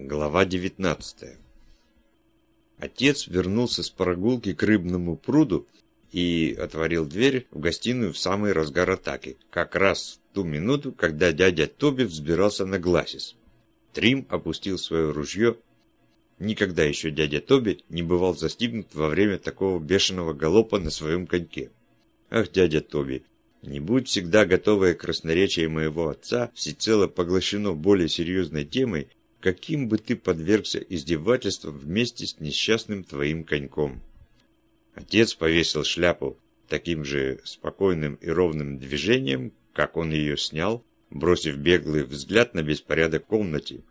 Глава 19 Отец вернулся с прогулки к рыбному пруду и отворил дверь в гостиную в самый разгар атаки, как раз в ту минуту, когда дядя Тоби взбирался на Гласис. Трим опустил свое ружье. Никогда еще дядя Тоби не бывал застигнут во время такого бешеного галопа на своем коньке. Ах, дядя Тоби, не будь всегда готовое красноречие моего отца всецело поглощено более серьезной темой, каким бы ты подвергся издевательствам вместе с несчастным твоим коньком. Отец повесил шляпу таким же спокойным и ровным движением, как он ее снял, бросив беглый взгляд на беспорядок в комнате.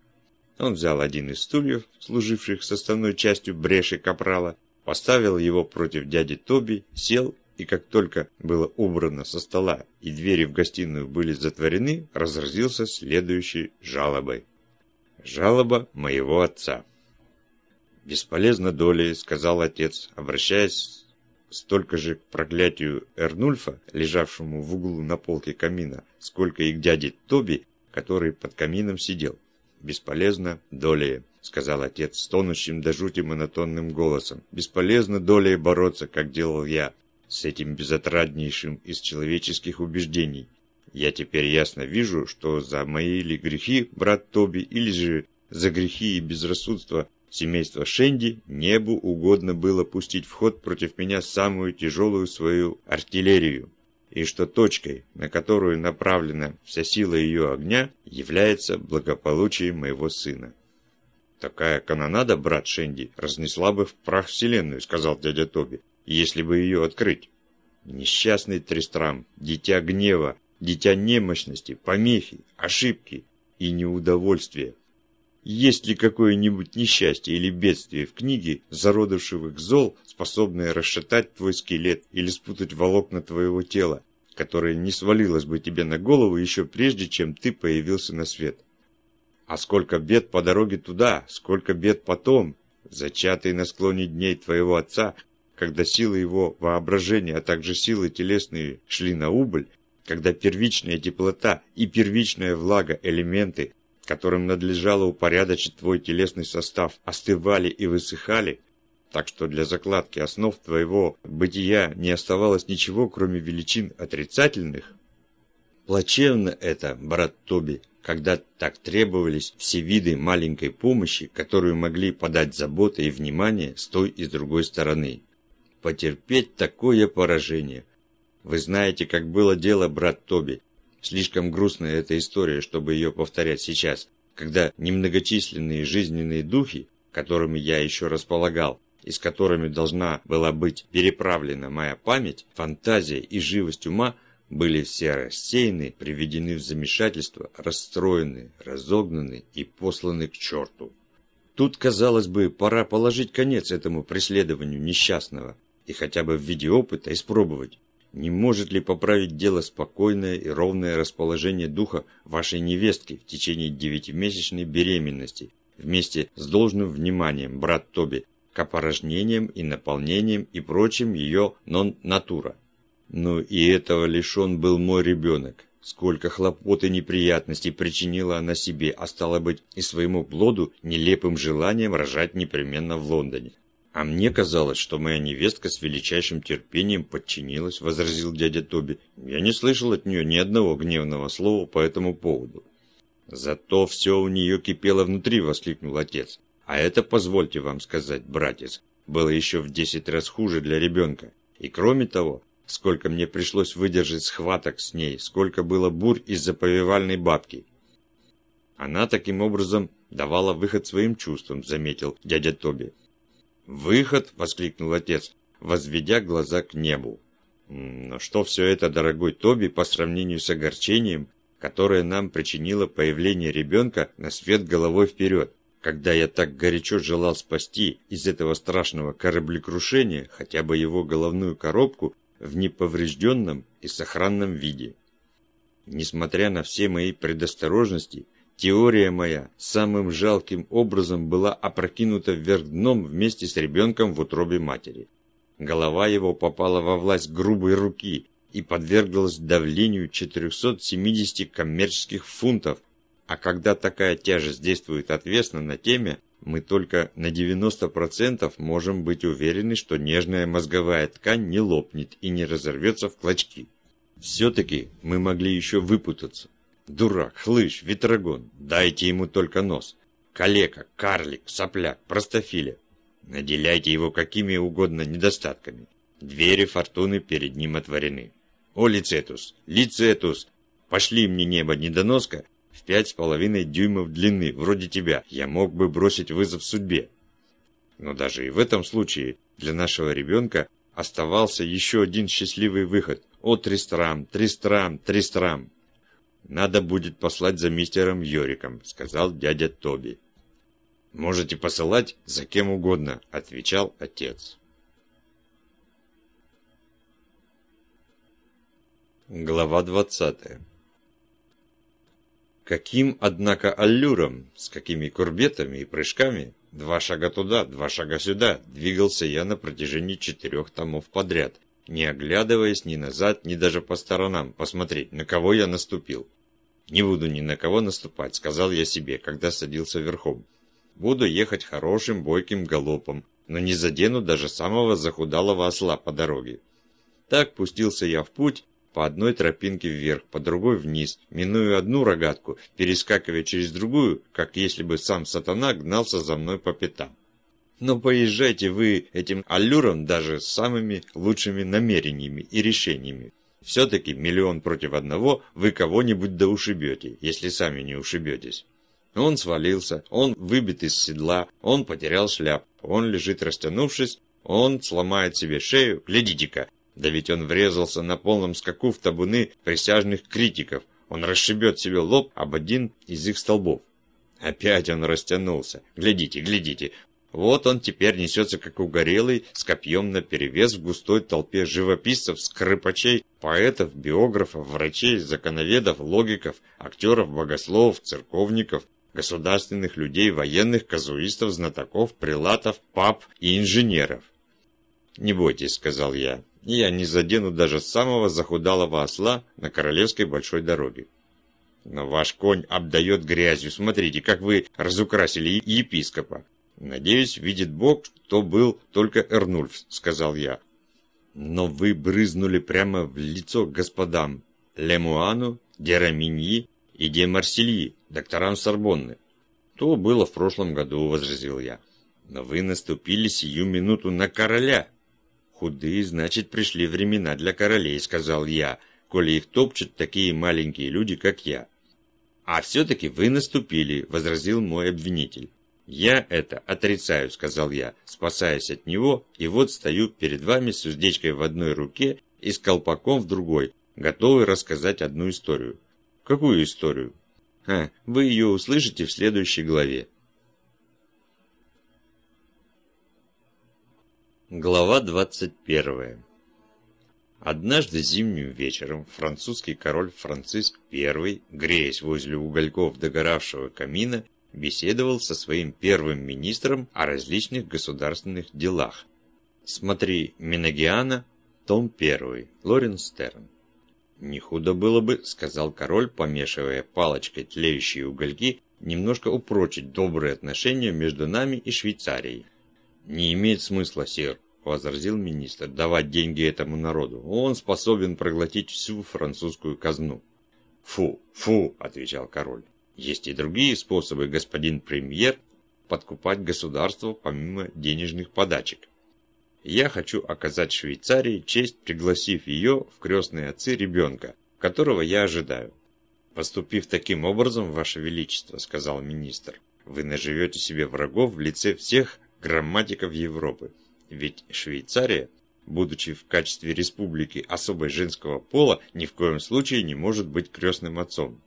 Он взял один из стульев, служивших составной частью бреши капрала, поставил его против дяди Тоби, сел и как только было убрано со стола и двери в гостиную были затворены, разразился следующей жалобой. Жалоба моего отца. «Бесполезно доли», — сказал отец, обращаясь столько же к проклятию Эрнульфа, лежавшему в углу на полке камина, сколько и к дяде Тоби, который под камином сидел. «Бесполезно долее», — сказал отец с тонущим до жути монотонным голосом. «Бесполезно долее бороться, как делал я, с этим безотраднейшим из человеческих убеждений. Я теперь ясно вижу, что за мои ли грехи, брат Тоби, или же за грехи и безрассудство семейства Шенди, небу угодно было пустить в ход против меня самую тяжелую свою артиллерию, и что точкой, на которую направлена вся сила ее огня, является благополучие моего сына. «Такая канонада, брат Шенди, разнесла бы в прах вселенную», — сказал дядя Тоби, — «если бы ее открыть». Несчастный Трестрам, дитя гнева, дитя немощности, помехи, ошибки и неудовольствия. Есть ли какое-нибудь несчастье или бедствие в книге зародышевых зол, способное расшатать твой скелет или спутать волокна твоего тела, которое не свалилось бы тебе на голову еще прежде, чем ты появился на свет? А сколько бед по дороге туда, сколько бед потом, зачатые на склоне дней твоего отца, когда силы его воображения, а также силы телесные шли на убыль, когда первичная теплота и первичная влага элементы, которым надлежало упорядочить твой телесный состав, остывали и высыхали, так что для закладки основ твоего бытия не оставалось ничего, кроме величин отрицательных? Плачевно это, брат Тоби, когда так требовались все виды маленькой помощи, которую могли подать забота и внимание с той и с другой стороны. Потерпеть такое поражение – вы знаете, как было дело, брат Тоби. Слишком грустная эта история, чтобы ее повторять сейчас, когда немногочисленные жизненные духи, которыми я еще располагал, и с которыми должна была быть переправлена моя память, фантазия и живость ума, были все рассеяны, приведены в замешательство, расстроены, разогнаны и посланы к черту. Тут, казалось бы, пора положить конец этому преследованию несчастного и хотя бы в виде опыта испробовать, не может ли поправить дело спокойное и ровное расположение духа вашей невестки в течение девятимесячной беременности, вместе с должным вниманием, брат Тоби, к опорожнениям и наполнениям и прочим ее нон-натура? Ну и этого лишен был мой ребенок. Сколько хлопот и неприятностей причинила она себе, а стало быть и своему плоду нелепым желанием рожать непременно в Лондоне. «А мне казалось, что моя невестка с величайшим терпением подчинилась», — возразил дядя Тоби. «Я не слышал от нее ни одного гневного слова по этому поводу». «Зато все у нее кипело внутри», — воскликнул отец. «А это, позвольте вам сказать, братец, было еще в десять раз хуже для ребенка. И кроме того, сколько мне пришлось выдержать схваток с ней, сколько было бурь из-за повивальной бабки». Она таким образом давала выход своим чувствам, заметил дядя Тоби. «Выход!» – воскликнул отец, возведя глаза к небу. «Но что все это, дорогой Тоби, по сравнению с огорчением, которое нам причинило появление ребенка на свет головой вперед, когда я так горячо желал спасти из этого страшного кораблекрушения хотя бы его головную коробку в неповрежденном и сохранном виде. Несмотря на все мои предосторожности, Теория моя самым жалким образом была опрокинута вверх дном вместе с ребенком в утробе матери. Голова его попала во власть грубой руки и подверглась давлению 470 коммерческих фунтов, А когда такая тяжесть действует отвесно на теме, мы только на 90% можем быть уверены, что нежная мозговая ткань не лопнет и не разорвется в клочки. Все-таки мы могли еще выпутаться. Дурак, хлыщ, ветрогон, дайте ему только нос. Калека, карлик, сопляк, простофиля. Наделяйте его какими угодно недостатками. Двери фортуны перед ним отворены. О, Лицетус, Лицетус, пошли мне небо недоноска в пять с половиной дюймов длины, вроде тебя. Я мог бы бросить вызов судьбе. Но даже и в этом случае для нашего ребенка оставался еще один счастливый выход. О, Тристрам, Тристрам, Тристрам. Надо будет послать за мистером Йориком, сказал дядя Тоби. «Можете посылать за кем угодно», — отвечал отец. Глава двадцатая Каким, однако, аллюром, с какими курбетами и прыжками, два шага туда, два шага сюда, двигался я на протяжении четырех томов подряд, не оглядываясь ни назад, ни даже по сторонам, посмотреть, на кого я наступил. «Не буду ни на кого наступать», — сказал я себе, когда садился верхом. Буду ехать хорошим бойким галопом, но не задену даже самого захудалого осла по дороге. Так пустился я в путь, по одной тропинке вверх, по другой вниз, минуя одну рогатку, перескакивая через другую, как если бы сам сатана гнался за мной по пятам. Но поезжайте вы этим аллюром даже с самыми лучшими намерениями и решениями. Все-таки миллион против одного вы кого-нибудь да ушибете, если сами не ушибетесь. Он свалился, он выбит из седла, он потерял шляп, он лежит растянувшись, он сломает себе шею, глядите-ка, да ведь он врезался на полном скаку в табуны присяжных критиков, он расшибет себе лоб об один из их столбов. Опять он растянулся, глядите, глядите, вот он теперь несется как угорелый, с копьем наперевес в густой толпе живописцев, скрипачей, поэтов, биографов, врачей, законоведов, логиков, актеров, богословов, церковников, государственных людей, военных, казуистов, знатоков, прилатов, пап и инженеров. «Не бойтесь», — сказал я, — «я не задену даже самого захудалого осла на королевской большой дороге». «Но ваш конь обдает грязью, смотрите, как вы разукрасили епископа». «Надеюсь, видит Бог, что был только Эрнульф», — сказал я. «Но вы брызнули прямо в лицо господам Лемуану, Дераминьи и де Марсельи, докторам Сорбонны. То было в прошлом году, возразил я. Но вы наступили сию минуту на короля. Худые, значит, пришли времена для королей, сказал я, коли их топчут такие маленькие люди, как я. А все-таки вы наступили, возразил мой обвинитель. «Я это отрицаю», — сказал я, спасаясь от него, и вот стою перед вами с уздечкой в одной руке и с колпаком в другой, готовый рассказать одну историю. Какую историю? А, вы ее услышите в следующей главе. Глава 21. Однажды зимним вечером французский король Франциск I, греясь возле угольков догоравшего камина, беседовал со своим первым министром о различных государственных делах. Смотри Минагиана, том 1, Лорен Стерн. «Не худо было бы», — сказал король, помешивая палочкой тлеющие угольки, «немножко упрочить добрые отношения между нами и Швейцарией». «Не имеет смысла, сир», — возразил министр, — «давать деньги этому народу. Он способен проглотить всю французскую казну». «Фу, фу», — отвечал король. «Есть и другие способы, господин премьер, подкупать государство помимо денежных подачек. Я хочу оказать Швейцарии честь, пригласив ее в крестные отцы ребенка, которого я ожидаю. Поступив таким образом, Ваше Величество, сказал министр, вы наживете себе врагов в лице всех грамматиков Европы. Ведь Швейцария, будучи в качестве республики особой женского пола, ни в коем случае не может быть крестным отцом.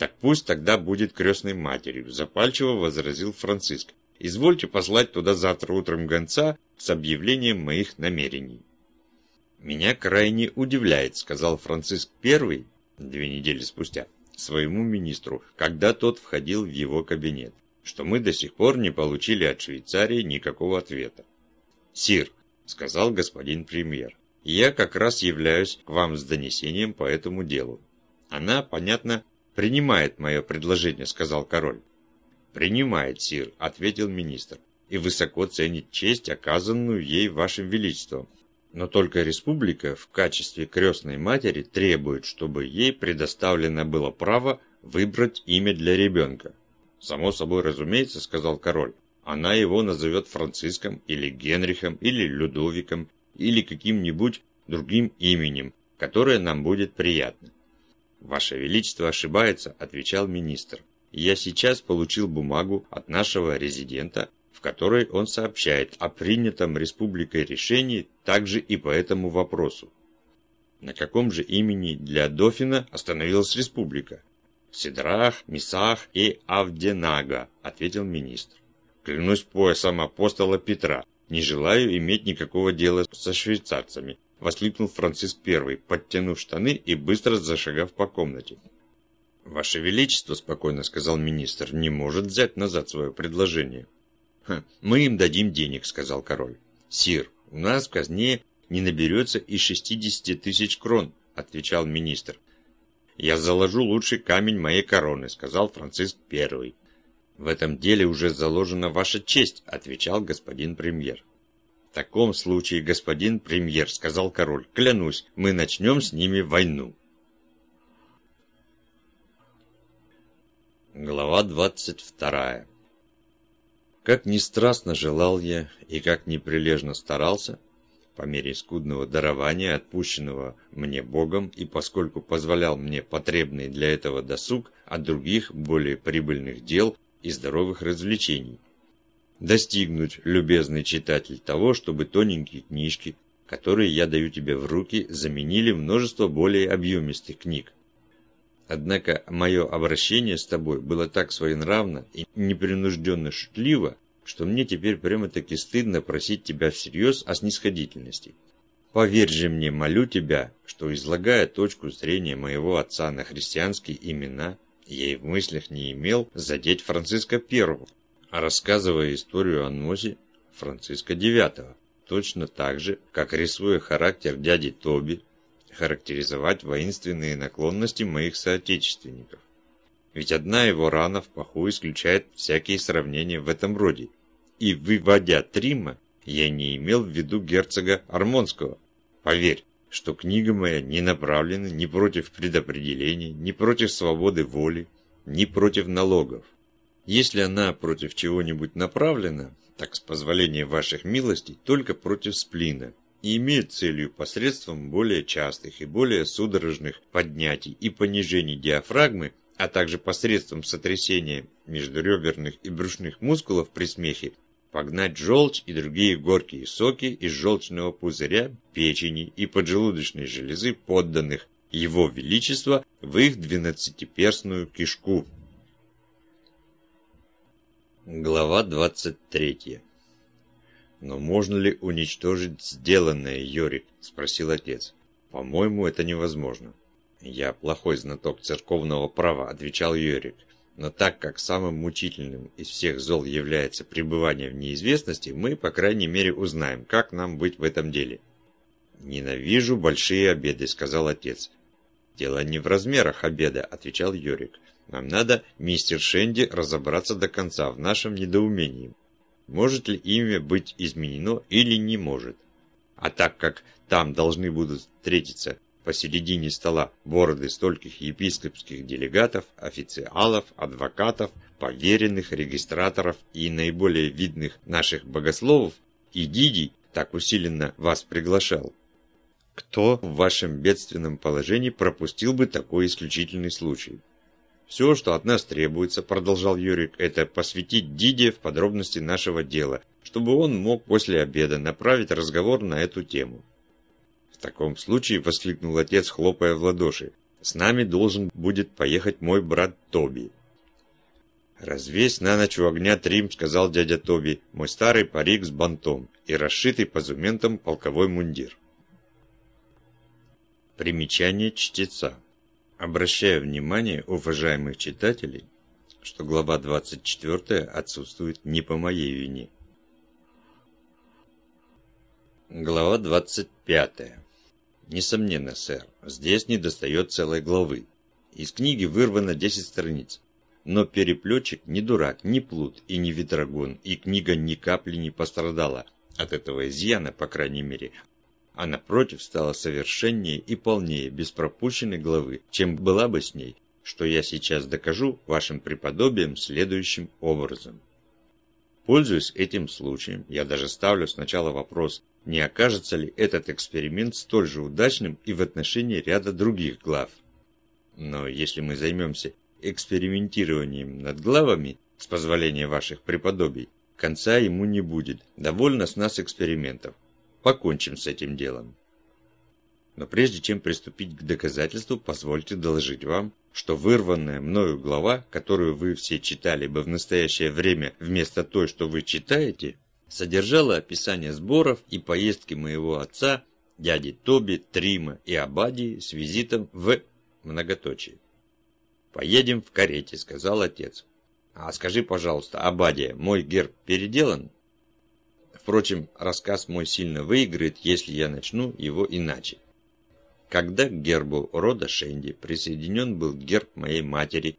Так пусть тогда будет крестной матерью, запальчиво возразил Франциск. Извольте послать туда завтра утром гонца с объявлением моих намерений. «Меня крайне удивляет», — сказал Франциск I, две недели спустя, своему министру, когда тот входил в его кабинет, что мы до сих пор не получили от Швейцарии никакого ответа. «Сир», — сказал господин премьер, — «я как раз являюсь к вам с донесением по этому делу. Она, понятно, принимает мое предложение», — сказал король. «Принимает, сир», — ответил министр, «и высоко ценит честь, оказанную ей вашим величеством. Но только республика в качестве крестной матери требует, чтобы ей предоставлено было право выбрать имя для ребенка. «Само собой разумеется», — сказал король. «Она его назовет Франциском или Генрихом или Людовиком или каким-нибудь другим именем, которое нам будет приятно». «Ваше Величество ошибается», — отвечал министр. «Я сейчас получил бумагу от нашего резидента, в которой он сообщает о принятом республикой решении также и по этому вопросу. На каком же имени для Дофина остановилась республика? Сидрах, Мисах и Авденага, ответил министр. Клянусь поясом апостола Петра, не желаю иметь никакого дела со швейцарцами, воскликнул Франциск I, подтянув штаны и быстро зашагав по комнате. «Ваше Величество», — спокойно сказал министр, — «не может взять назад свое предложение». «Ха, «Мы им дадим денег», — сказал король. «Сир, у нас в казне не наберется и 60 тысяч крон», — отвечал министр. «Я заложу лучший камень моей короны», — сказал Франциск I. «В этом деле уже заложена ваша честь», — отвечал господин премьер. «В таком случае, господин премьер», — сказал король, — «клянусь, мы начнем с ними войну». Глава двадцать вторая. Как ни страстно желал я и как неприлежно старался, по мере скудного дарования, отпущенного мне Богом, и поскольку позволял мне потребный для этого досуг от других, более прибыльных дел и здоровых развлечений. Достигнуть, любезный читатель, того, чтобы тоненькие книжки, которые я даю тебе в руки, заменили множество более объемистых книг. Однако мое обращение с тобой было так своенравно и непринужденно шутливо, что мне теперь прямо-таки стыдно просить тебя всерьез о снисходительности. Поверь же мне, молю тебя, что, излагая точку зрения моего отца на христианские имена, я и в мыслях не имел задеть Франциска Первого, рассказывая историю о Носе Франциска Девятого, точно так же, как рисуя характер дяди Тоби, характеризовать воинственные наклонности моих соотечественников. Ведь одна его рана в паху исключает всякие сравнения в этом роде. И выводя Трима, я не имел в виду герцога Армонского. Поверь, что книга моя не направлена ни против предопределений, ни против свободы воли, ни против налогов. Если она против чего-нибудь направлена, так с позволения ваших милостей, только против сплина, и имеет целью посредством более частых и более судорожных поднятий и понижений диафрагмы а также посредством сотрясения междуреберных и брюшных мускулов при смехе, погнать желчь и другие горькие соки из желчного пузыря, печени и поджелудочной железы подданных Его Величества в их двенадцатиперстную кишку. Глава 23 «Но можно ли уничтожить сделанное, Йорик?» – спросил отец. «По-моему, это невозможно». «Я плохой знаток церковного права», – отвечал Йорик. «Но так как самым мучительным из всех зол является пребывание в неизвестности, мы, по крайней мере, узнаем, как нам быть в этом деле». «Ненавижу большие обеды», – сказал отец. «Дело не в размерах обеда», – отвечал Йорик. «Нам надо, мистер Шенди, разобраться до конца в нашем недоумении. Может ли имя быть изменено или не может? А так как там должны будут встретиться посередине стола бороды стольких епископских делегатов, официалов, адвокатов, поверенных, регистраторов и наиболее видных наших богословов, и Дидий так усиленно вас приглашал. Кто в вашем бедственном положении пропустил бы такой исключительный случай? Все, что от нас требуется, продолжал Юрик, это посвятить Диде в подробности нашего дела, чтобы он мог после обеда направить разговор на эту тему. «В таком случае», — воскликнул отец, хлопая в ладоши, «с нами должен будет поехать мой брат Тоби». «Развесь на ночь у огня Трим», — сказал дядя Тоби, «мой старый парик с бантом и расшитый позументом полковой мундир». Примечание чтеца. Обращаю внимание уважаемых читателей, что глава 24 отсутствует не по моей вине. Глава 25. Несомненно, сэр, здесь недостает целой главы. Из книги вырвано 10 страниц. Но переплетчик не дурак, не плут и не ветрогон, и книга ни капли не пострадала от этого изъяна, по крайней мере, а напротив стала совершеннее и полнее без пропущенной главы, чем была бы с ней, что я сейчас докажу вашим преподобием следующим образом. Пользуясь этим случаем, я даже ставлю сначала вопрос, не окажется ли этот эксперимент столь же удачным и в отношении ряда других глав. Но если мы займемся экспериментированием над главами, с позволения ваших преподобий, конца ему не будет. Довольно с нас экспериментов. Покончим с этим делом. Но прежде чем приступить к доказательству, позвольте доложить вам, что вырванная мною глава, которую вы все читали бы в настоящее время вместо той, что вы читаете, содержала описание сборов и поездки моего отца, дяди Тоби, Трима и Абадии с визитом в многоточие. «Поедем в карете», — сказал отец. «А скажи, пожалуйста, Абадия, мой герб переделан?» Впрочем, рассказ мой сильно выиграет, если я начну его иначе. Когда к гербу рода Шенди присоединен был герб моей матери,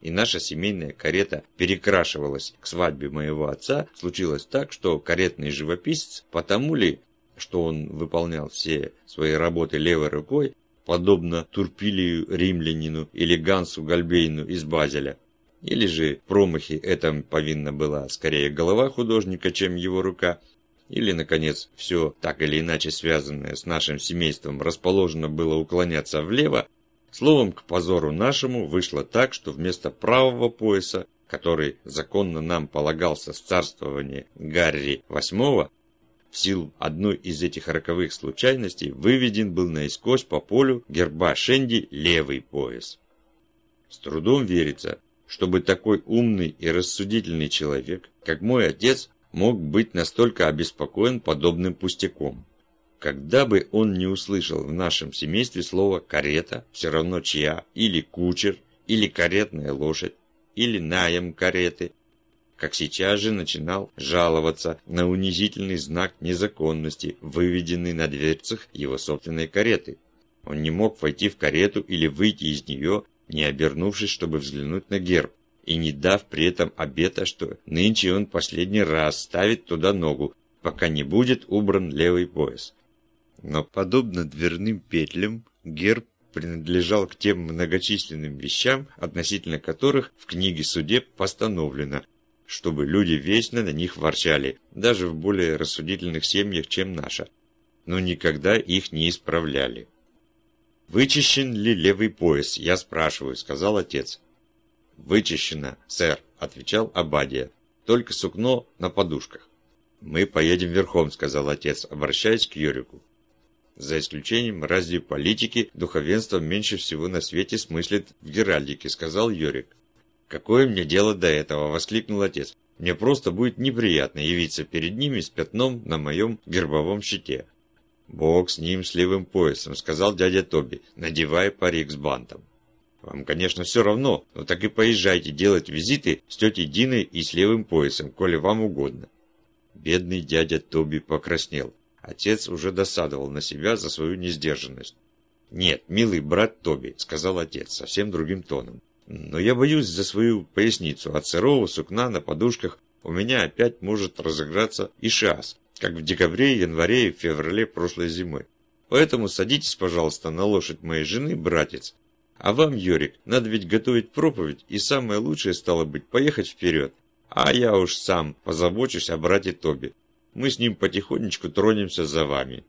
и наша семейная карета перекрашивалась к свадьбе моего отца, случилось так, что каретный живописец, потому ли, что он выполнял все свои работы левой рукой, подобно Турпилию римлянину или Гансу Гальбейну из Базеля, или же промахи этом повинна была скорее голова художника, чем его рука, или, наконец, все так или иначе связанное с нашим семейством расположено было уклоняться влево, словом, к позору нашему вышло так, что вместо правого пояса, который законно нам полагался с царствования Гарри VIII, в силу одной из этих роковых случайностей выведен был наискось по полю герба Шенди левый пояс. С трудом верится, чтобы такой умный и рассудительный человек, как мой отец, мог быть настолько обеспокоен подобным пустяком. Когда бы он не услышал в нашем семействе слово «карета», все равно чья, или «кучер», или «каретная лошадь», или «наем кареты», как сейчас же начинал жаловаться на унизительный знак незаконности, выведенный на дверцах его собственной кареты. Он не мог войти в карету или выйти из нее, не обернувшись, чтобы взглянуть на герб и не дав при этом обета, что нынче он последний раз ставит туда ногу, пока не будет убран левый пояс. Но подобно дверным петлям, герб принадлежал к тем многочисленным вещам, относительно которых в книге судеб постановлено, чтобы люди вечно на них ворчали, даже в более рассудительных семьях, чем наша, но никогда их не исправляли. «Вычищен ли левый пояс?» «Я спрашиваю», — сказал отец. «Вычищено, сэр», — отвечал Абадия. «Только сукно на подушках». «Мы поедем верхом», — сказал отец, обращаясь к Юрику. За исключением разве политики, духовенство меньше всего на свете смыслит в геральдике, сказал Йорик. «Какое мне дело до этого?» – воскликнул отец. «Мне просто будет неприятно явиться перед ними с пятном на моем гербовом щите». «Бог с ним, с левым поясом», – сказал дядя Тоби, надевая парик с бантом. Вам, конечно, все равно, но так и поезжайте делать визиты с тетей Диной и с левым поясом, коли вам угодно. Бедный дядя Тоби покраснел. Отец уже досадовал на себя за свою несдержанность. «Нет, милый брат Тоби», — сказал отец совсем другим тоном. «Но я боюсь за свою поясницу. От сырого сукна на подушках у меня опять может разыграться и шас, как в декабре, январе и феврале прошлой зимой. Поэтому садитесь, пожалуйста, на лошадь моей жены, братец, а вам, Йорик, надо ведь готовить проповедь, и самое лучшее стало быть поехать вперед. А я уж сам позабочусь о брате Тоби. Мы с ним потихонечку тронемся за вами.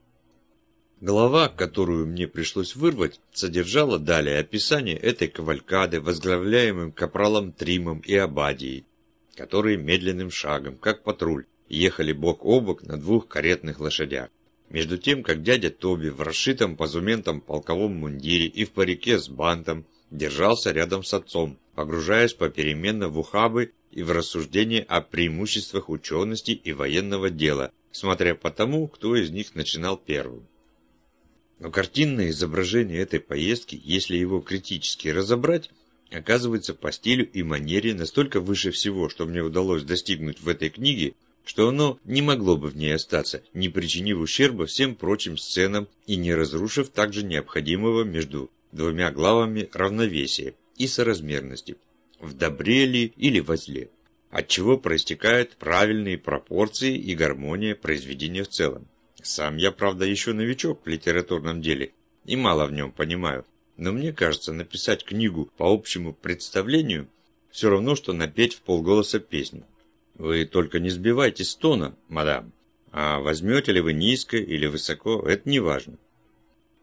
Глава, которую мне пришлось вырвать, содержала далее описание этой кавалькады, возглавляемым капралом Тримом и Абадией, которые медленным шагом, как патруль, ехали бок о бок на двух каретных лошадях. Между тем, как дядя Тоби в расшитом позументом полковом мундире и в парике с бантом держался рядом с отцом, погружаясь попеременно в ухабы и в рассуждения о преимуществах учености и военного дела, смотря по тому, кто из них начинал первым. Но картинное изображение этой поездки, если его критически разобрать, оказывается по стилю и манере настолько выше всего, что мне удалось достигнуть в этой книге, что оно не могло бы в ней остаться, не причинив ущерба всем прочим сценам и не разрушив также необходимого между двумя главами равновесия и соразмерности, в добре ли или во зле, от чего проистекают правильные пропорции и гармония произведения в целом. Сам я, правда, еще новичок в литературном деле и мало в нем понимаю, но мне кажется, написать книгу по общему представлению все равно, что напеть в полголоса песню. Вы только не сбивайте с тона, мадам, а возьмете ли вы низко или высоко, это не важно.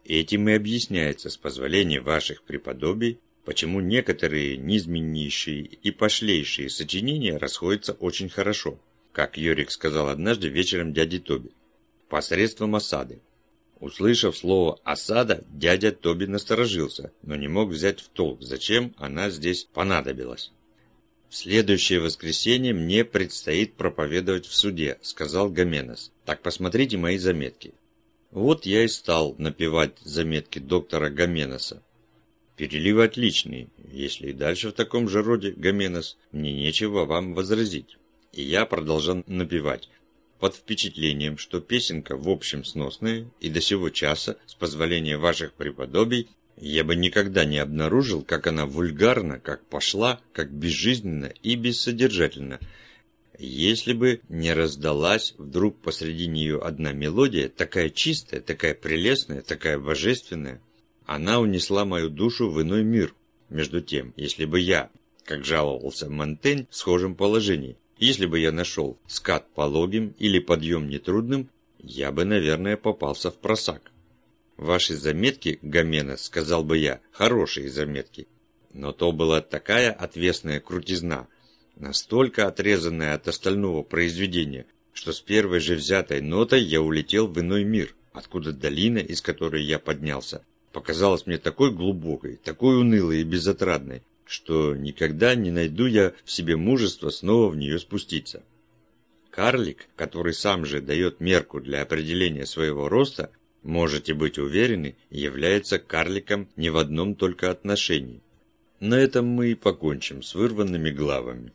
Этим и объясняется, с позволения ваших преподобий, почему некоторые низменнейшие и пошлейшие сочинения расходятся очень хорошо, как Йорик сказал однажды вечером дяде Тоби, посредством осады. Услышав слово «осада», дядя Тоби насторожился, но не мог взять в толк, зачем она здесь понадобилась. «В следующее воскресенье мне предстоит проповедовать в суде», — сказал Гоменес. «Так посмотрите мои заметки. Вот я и стал напевать заметки доктора Гоменеса. Перелив отличный, если и дальше в таком же роде, Гоменес, мне нечего вам возразить. И я продолжал напевать, под впечатлением, что песенка в общем сносная, и до сего часа, с позволения ваших преподобий, я бы никогда не обнаружил, как она вульгарна, как пошла, как безжизненно и бессодержательно, если бы не раздалась вдруг посреди нее одна мелодия, такая чистая, такая прелестная, такая божественная, она унесла мою душу в иной мир. Между тем, если бы я, как жаловался Монтень, в схожем положении, если бы я нашел скат пологим или подъем нетрудным, я бы, наверное, попался в просак. Ваши заметки, Гомена, сказал бы я, хорошие заметки. Но то была такая отвесная крутизна, настолько отрезанная от остального произведения, что с первой же взятой нотой я улетел в иной мир, откуда долина, из которой я поднялся, показалась мне такой глубокой, такой унылой и безотрадной, что никогда не найду я в себе мужества снова в нее спуститься. Карлик, который сам же дает мерку для определения своего роста, можете быть уверены, является карликом не в одном только отношении. На этом мы и покончим с вырванными главами.